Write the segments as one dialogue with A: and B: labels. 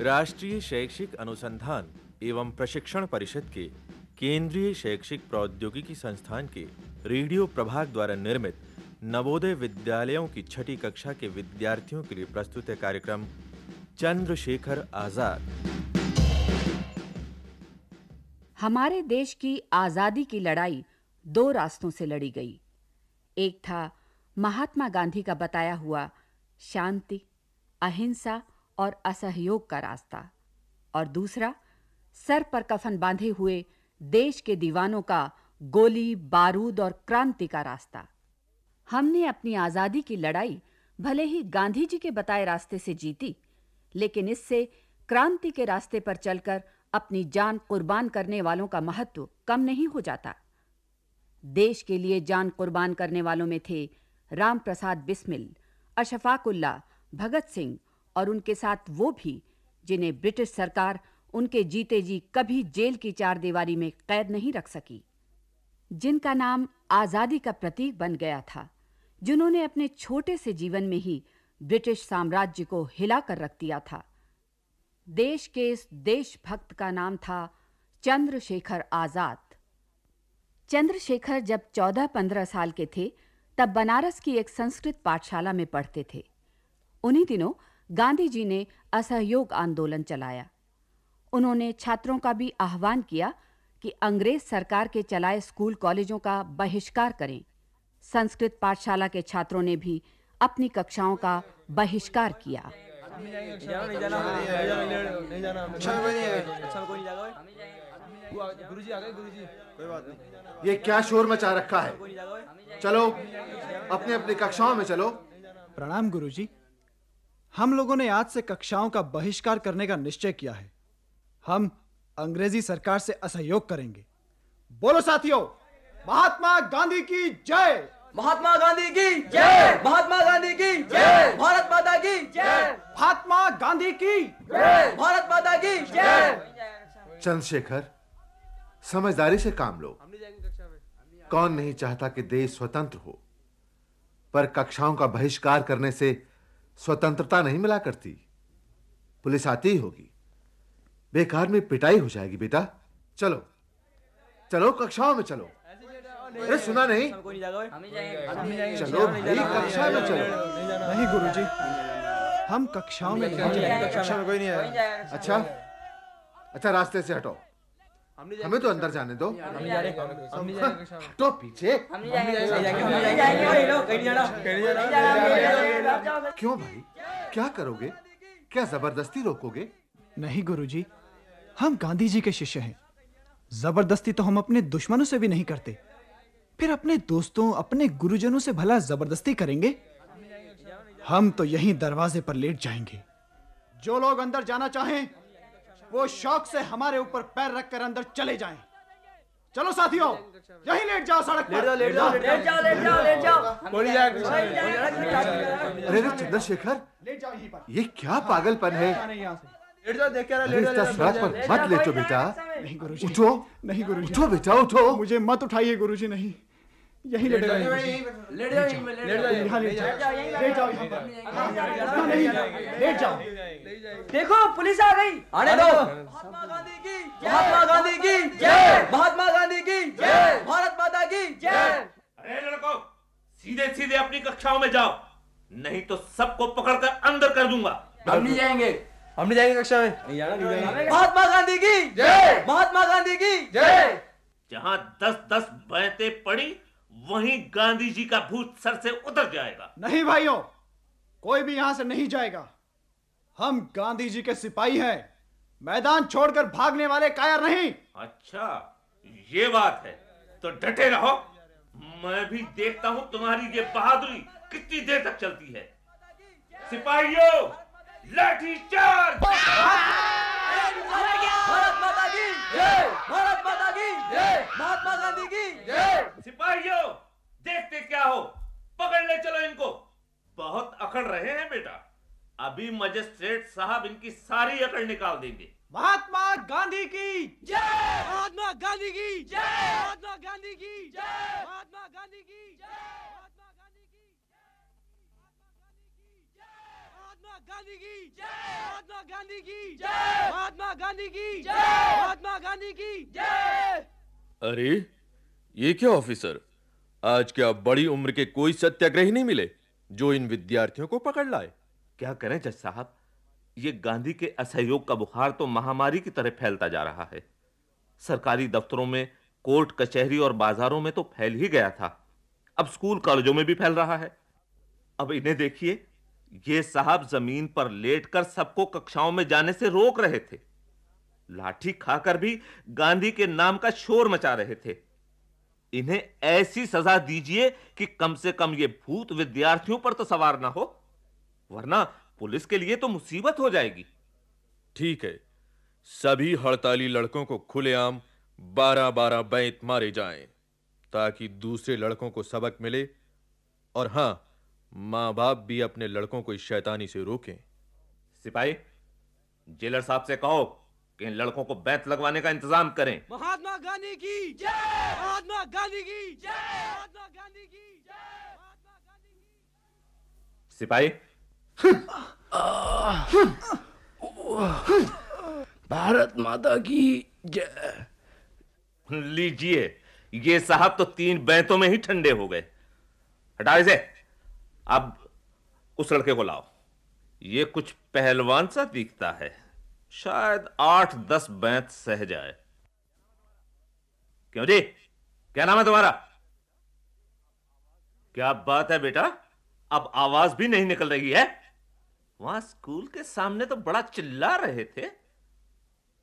A: राष्ट्रीय शैक्षिक अनुसंधान एवं प्रशिक्षण परिषद के केंद्रीय शैक्षिक प्रौद्योगिकी संस्थान के रेडियो प्रभाग द्वारा निर्मित नवोदय विद्यालयों की छठी कक्षा के विद्यार्थियों के लिए प्रस्तुत है कार्यक्रम चंद्रशेखर आज़ाद।
B: हमारे देश की आज़ादी की लड़ाई दो रास्तों से लड़ी गई। एक था महात्मा गांधी का बताया हुआ शांति, अहिंसा और असहयोग का रास्ता। और दूसरा, सर पर कफन बांधे हुए देश के दीवानों का गोली, बारूद और क्रांति का रास्ता। हमने अपनी आज़ादी की लड़ाई भले ही गांधी जी के बताए रास्ते से जीती, लेकिन इससे क्रांति के रास्ते पर चलकर अपनी जान कुर्बान करने वालों का महत्व कम नहीं हो जाता। देश के लिए जान कुर्बान करने वालों में थे राम प्रसाद बिस्मिल, अशफाकुल्ला, भगत सिंह और उनके साथ वो भी, जिन्हें ब्रिटिश सरकार उनके जीते जी कभी जेल की चार दीवारी में कैद नहीं रख सकी। जिनका नाम आज़ादी का प्रतीक बन गया था, जिन्होंने अपने छोटे से जीवन में ही ब्रिटिश साम्राज्य को हिला कर रख दिया था। देश के इस देशभक्त का नाम था चंद्रशेखर आज़ाद। चंद्रशेखर जब 14-15 साल के थे, तब बनारस की एक संस्कृत पाठशाला में पढ़ते थे। उन्हीं दिनों गांधी जी ने असहयोग आंदोलन चलाया। उन्होंने छात्रों का भी आह्वान किया कि अंग्रेज़ सरकार के चलाए स्कूल कॉलेजों का बहिष्कार करें। संस्कृत पाठशाला के छात्रों ने भी अपनी कक्षाओं का बहिष्कार किया।
C: गुरुजी आ गए गुरुजी कोई बात नहीं ये क्या शोर मचा रखा है? चलो अपने अपनी कक्षाओं में चलो।
D: प्रणाम गुरुजी। हम लोगों ने आज से कक्षाओं का बहिष्कार करने का निश्चय किया है। हम अंग्रेज़ी सरकार से असहयोग करेंगे। बोलो साथियों महात्मा गांधी की जय।
E: महात्मा गांधी की जय। महात्मा गांधी की जय। भारत माता की जय।
D: महात्मा गांधी की
E: जय। भारत माता की जय।
C: चंद्रशेखर समझदारी से काम लो। कौन नहीं चाहता कि देश स्वतंत्र हो? पर कक्षाओं का बहिष्कार करने से स्वतंत्रता नहीं मिला करती। पुलिस आती ही होगी। बेकार में पिटाई हो जाएगी बेटा। चलो। चलो कक्षाओं में चलो। अरे सुना नहीं? चलो भाई कक्षा में चलो।
D: नहीं गुरुजी। हम कक्षाओं में नहीं
C: कक्षा में कोई नहीं है अच्छा? अच्छा रास्ते से हटो। हमें तो अंदर जाने दो। हटो पीछे। क्यों भाई? क्या करोगे? क्या ज़बरदस्ती रोकोगे?
D: नहीं गुरुजी। हम गांधी जी के शिष्य हैं। ज़बरदस्ती तो हम अपने दुश्मनों से भी नहीं करते। फिर अपने दोस्तों अपने गुरुजनों से भला ज़बरदस्ती करेंगे? हम तो यहीं दरवाजे पर लेट जाएँगे। जो लोग अंदर जाना चाहें वो शौक से हमारे ऊपर पैर रखकर अंदर चले जाएँ। चलो साथियों यहीं लेट जाओ सड़क पर।
E: लेट जाओ लेट जाओ लेट जाओ लेट जाओ
C: बोली अरे चंद्रशेखर
D: लेट जाओ यहीं पर।
C: ये क्या पागल है?
D: नहीं यहाँ से।
C: अरे इतना सड़क पर मत लेटो बेटा।
D: नहीं गुरुजी।
C: उठो।
D: नहीं गुरुजी।
C: उठो बेटा उठो।
D: मुझे मत उठाइए गुरुजी नहीं। यहीं लेट जाओ
E: लेट जाओ यहीं लेट जाओ
D: यहाँ लेट जाओ लेट जाओ यहाँ पर नहीं लेट जाओ
E: देखो पुलिस आ गई। आने दो। महात्मा गांधी की महात्मा गांधी की जय। महात्मा गांधी की जय। भारत माता की जय।
F: अरे लड़को सीधे सीधे अपनी कक्षाओं में जाओ। नहीं तो सबको पकड़कर अंदर कर दूँगा।
E: हम नहीं जाएँगे।
G: हम नहीं जाएँगे कक्षा में।
E: महात्मा गांधी की जय। महात्मा गांधी की जय।
F: जहाँ दस दस बैतें पड़ी वहीं गांधी जी का भूत सर से उतर जाएगा।
D: नहीं भाइयों कोई भी यहाँ से नहीं जाएगा। हम गांधी जी के सिपाही हैं। मैदान छोड़कर भागने वाले कायर नहीं।
F: अच्छा ये बात है। तो डटे रहो। मैं भी देखता हूँ तुम्हारी ये बहादुरी कितनी देर तक चलती है। सिपाहियों लाठी चार्ज
E: भारत माता की जय भारत माता की जय महात्मा गांधी की जय
F: सिपाहियों देखते क्या हो पकड़ ले चलो इनको बहुत अकड़ रहे हैं बेटा। अभी मजिस्ट्रेट साहब इनकी सारी अकड़ निकाल देंगे।
D: महात्मा गांधी की
E: जय!
G: महात्मा गांधी की
E: जय!
G: महात्मा गांधी की
E: जय!
G: महात्मा गांधी की जय! महात्मा गांधी की महात्मा गांधी की महात्मा गांधी की महात्मा गांधी की जय! महात्मा गांधी की जय महात्मा गांधी की जय
A: अरे ये क्या ऑफिसर? आज क्या बड़ी उम्र के कोई सत्याग्रही नहीं मिले? जो इन विद्यार्थियों को पकड़ लाए।
F: क्या करें जज साहब? ये गांधी के असहयोग का बुखार तो महामारी की तरह फैलता जा रहा है। सरकारी दफ्तरों में, कोर्ट कचहरी और बाजारों में तो फैल ही गया था। अब स्कूल कॉलेजों में भी फैल रहा है। अब इन्हें देखिए, ये साहब ज़मीन पर लेटकर सबको कक्षाओं में जाने से रोक रहे थे। लाठी खाकर भी गांधी के नाम का शोर मचा रहे थे। इन्हें ऐसी सजा दीजिए कि कम से कम ये भूत विद्यार्थियों पर तो सवार ना हो वरना पुलिस के लिए तो मुसीबत हो जाएगी।
A: ठीक है सभी हड़ताली लड़कों को खुलेआम बारह बारह बैंत मारे जाएँ ताकि दूसरे लड़कों को सबक मिले और हाँ माँ बाप भी अपने लड़कों को इस शैतानी से रोकें।
F: सिपाही जेलर साहब से कहो कि इन लड़कों को बैत लगवाने का इंतज़ाम करें।
G: महात्मा गांधी की जय! महात्मा गांधी की जय! महात्मा गांधी की जय! महात्मा गांधी की
F: सिपाही?
H: भारत माता की जय।
F: लीजिए ये साहब तो तीन बैंतों में ही ठंडे हो गए। हटाओ इसे। अब उस लड़के को लाओ। ये कुछ पहलवान सा दिखता है। शायद आठ दस बैंत सह जाए। क्यों जी? क्या नाम है तुम्हारा? क्या बात है बेटा? अब आवाज़ भी नहीं निकल रही है। वहाँ स्कूल के सामने तो बड़ा चिल्ला रहे थे।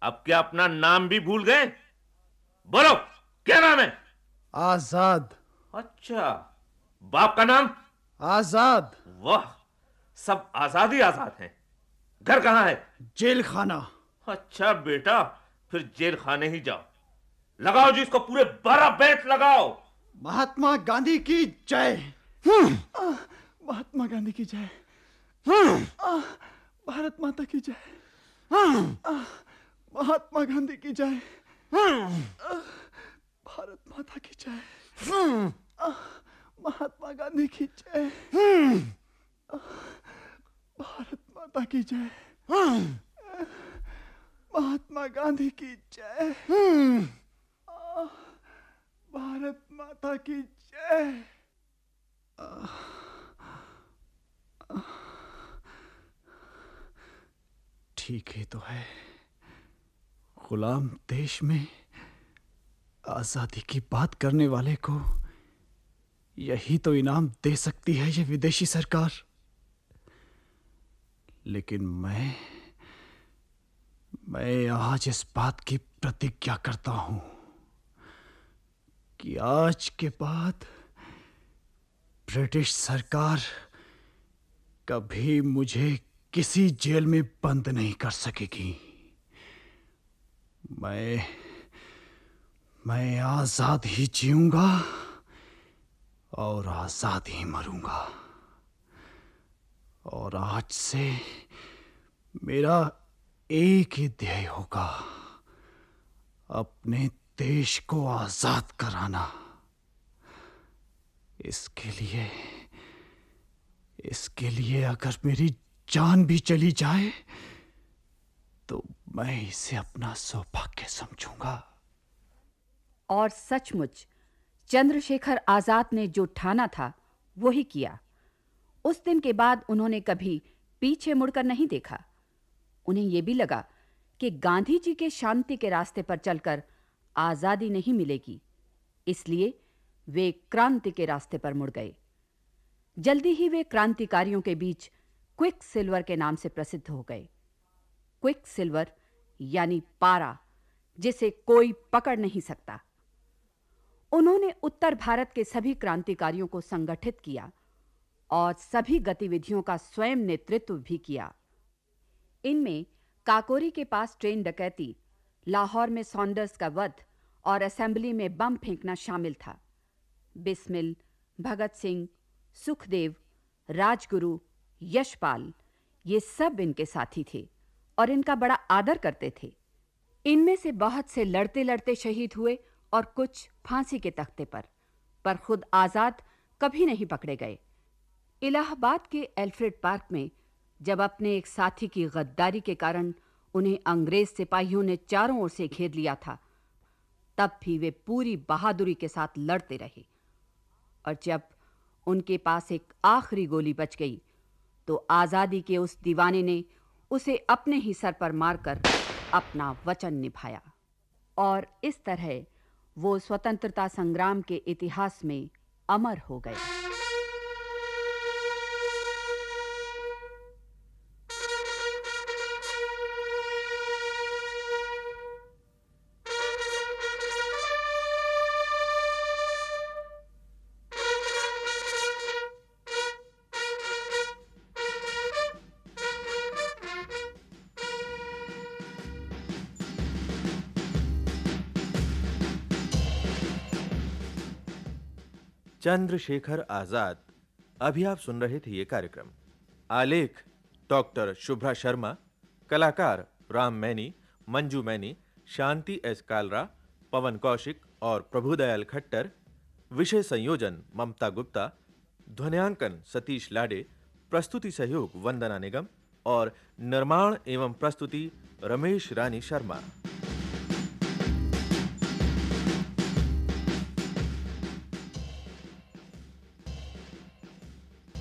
F: अब क्या अपना नाम भी भूल गए? बोलो क्या नाम है?
D: आज़ाद।
F: अच्छा बाप का नाम?
D: आज़ाद।
F: वाह सब आज़ाद ही आज़ाद हैं। घर कहाँ है?
D: जेल खाना
F: अच्छा बेटा फिर जेल खाने ही जाओ। लगाओ जी इसको पूरे बारह बैठ लगाओ।
D: महात्मा गांधी की जय। महात्मा गांधी की जय। भारत माता की जय। महात्मा गांधी की जय। भारत माता की जय। महात्मा गांधी की जय। की जय महात्मा गांधी की जय भारत माता की जय ठीक ही तो है। गुलाम देश में आज़ादी की बात करने वाले को यही तो इनाम दे सकती है ये विदेशी सरकार। लेकिन मैं मैं आज इस बात की प्रतिज्ञा करता हूँ कि आज के बाद ब्रिटिश सरकार कभी मुझे किसी जेल में बंद नहीं कर सकेगी। मैं मैं आज़ाद ही जीऊँगा और आज़ाद ही मरूँगा। और आज से मेरा एक ही ध्येय होगा, अपने देश को आज़ाद कराना। इसके लिए इसके लिए अगर मेरी जान भी चली जाए तो मैं इसे अपना सौभाग्य समझूँगा।
B: और सचमुच, चंद्रशेखर आज़ाद ने जो ठाना था, वही किया। उस दिन के बाद उन्होंने कभी पीछे मुड़कर नहीं देखा। उन्हें यह भी लगा कि गांधी जी के शांति के रास्ते पर चलकर आज़ादी नहीं मिलेगी, इसलिए वे क्रांति के रास्ते पर मुड़ गए। जल्दी ही वे क्रांतिकारियों के बीच क्विक सिल्वर के नाम से प्रसिद्ध हो गए। क्विक सिल्वर यानी पारा, जिसे कोई पकड़ नहीं सकता। उन्होंने उत्तर भारत के सभी क्रांतिकारियों को संगठित किया। और सभी गतिविधियों का स्वयं नेतृत्व भी किया। इनमें काकोरी के पास ट्रेन डकैती, लाहौर में सॉन्डर्स का वध और असेंबली में बम फेंकना शामिल था। बिस्मिल, भगत सिंह, सुखदेव, राजगुरु, यशपाल, ये सब इनके साथी थे और इनका बड़ा आदर करते थे। इनमें से बहुत से लड़ते लड़ते शहीद हुए और कुछ फांसी के तख्ते पर पर खुद आज़ाद कभी नहीं पकड़े गए। इलाहाबाद के एल्फ्रेड पार्क में, जब अपने एक साथी की गद्दारी के कारण उन्हें अंग्रेज़ सिपाहियों ने चारों ओर से घेर लिया था, तब भी वे पूरी बहादुरी के साथ लड़ते रहे। और जब उनके पास एक आखिरी गोली बच गई तो आज़ादी के उस दीवाने ने उसे अपने ही सर पर मारकर अपना वचन निभाया। और इस तरह वो स्वतंत्रता संग्राम के इतिहास में अमर हो गए।
A: चंद्रशेखर आज़ाद। अभी आप सुन रहे थे ये कार्यक्रम। आलेख, डॉक्टर शुभ्रा शर्मा, कलाकार राम मैनी, मंजू मैनी, शांति एस कालरा, पवन कौशिक और प्रभुदयाल खट्टर, विषय संयोजन ममता गुप्ता, ध्वन्यांकन सतीश लाडे, प्रस्तुति सहयोग वंदना निगम और निर्माण एवं प्रस्तुति रमेश रानी शर्मा।